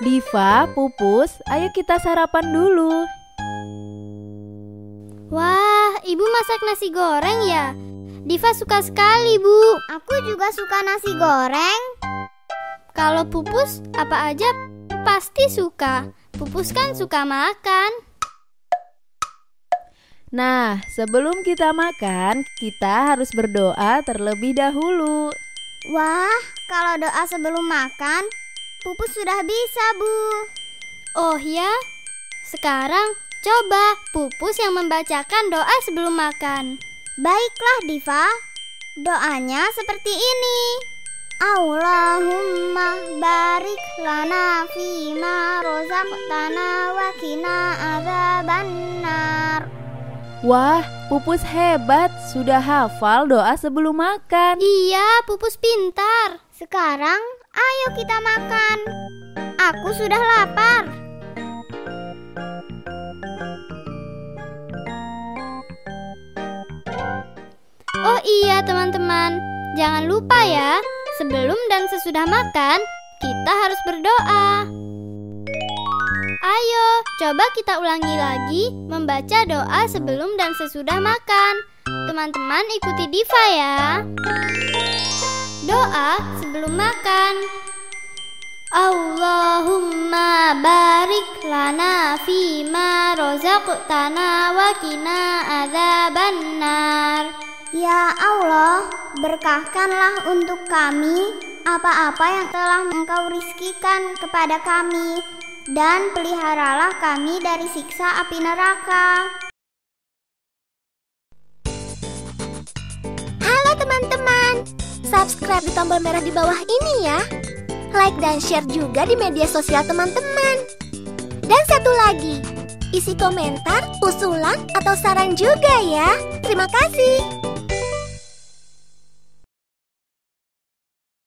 Diva, Pupus, ayo kita sarapan dulu. Wah, ibu masak nasi goreng ya? Diva suka sekali, Bu. Aku juga suka nasi goreng. Kalau Pupus, apa aja pasti suka. Pupus kan suka makan. Nah, sebelum kita makan, kita harus berdoa terlebih dahulu. Wah, kalau doa sebelum makan, pupus sudah bisa, Bu. Oh ya? Sekarang coba Pupus yang membacakan doa sebelum makan. Baiklah, Diva. Doanya seperti ini. Allahumma barik lana fima rozaqtana wa qina. Wah, Pupus hebat, sudah hafal doa sebelum makan. Iya, Pupus pintar. Sekarang ayo kita makan. Aku sudah lapar. Oh iya, teman-teman. Jangan lupa ya, sebelum dan sesudah makan, kita harus berdoa. Ayo, coba kita ulangi lagi membaca doa sebelum dan sesudah makan. Teman-teman ikuti Diva ya. Doa sebelum makan. Allahumma barik lana fima rozaqtana wa qina adzabannar. Ya Allah, berkahkanlah untuk kami apa-apa yang telah Engkau rizkikan kepada kami dan peliharalah kami dari siksa api neraka. Halo teman-teman, subscribe di tombol merah di bawah ini ya. Like dan share juga di media sosial teman-teman. Dan satu lagi, isi komentar, usulan, atau saran juga ya. Terima kasih.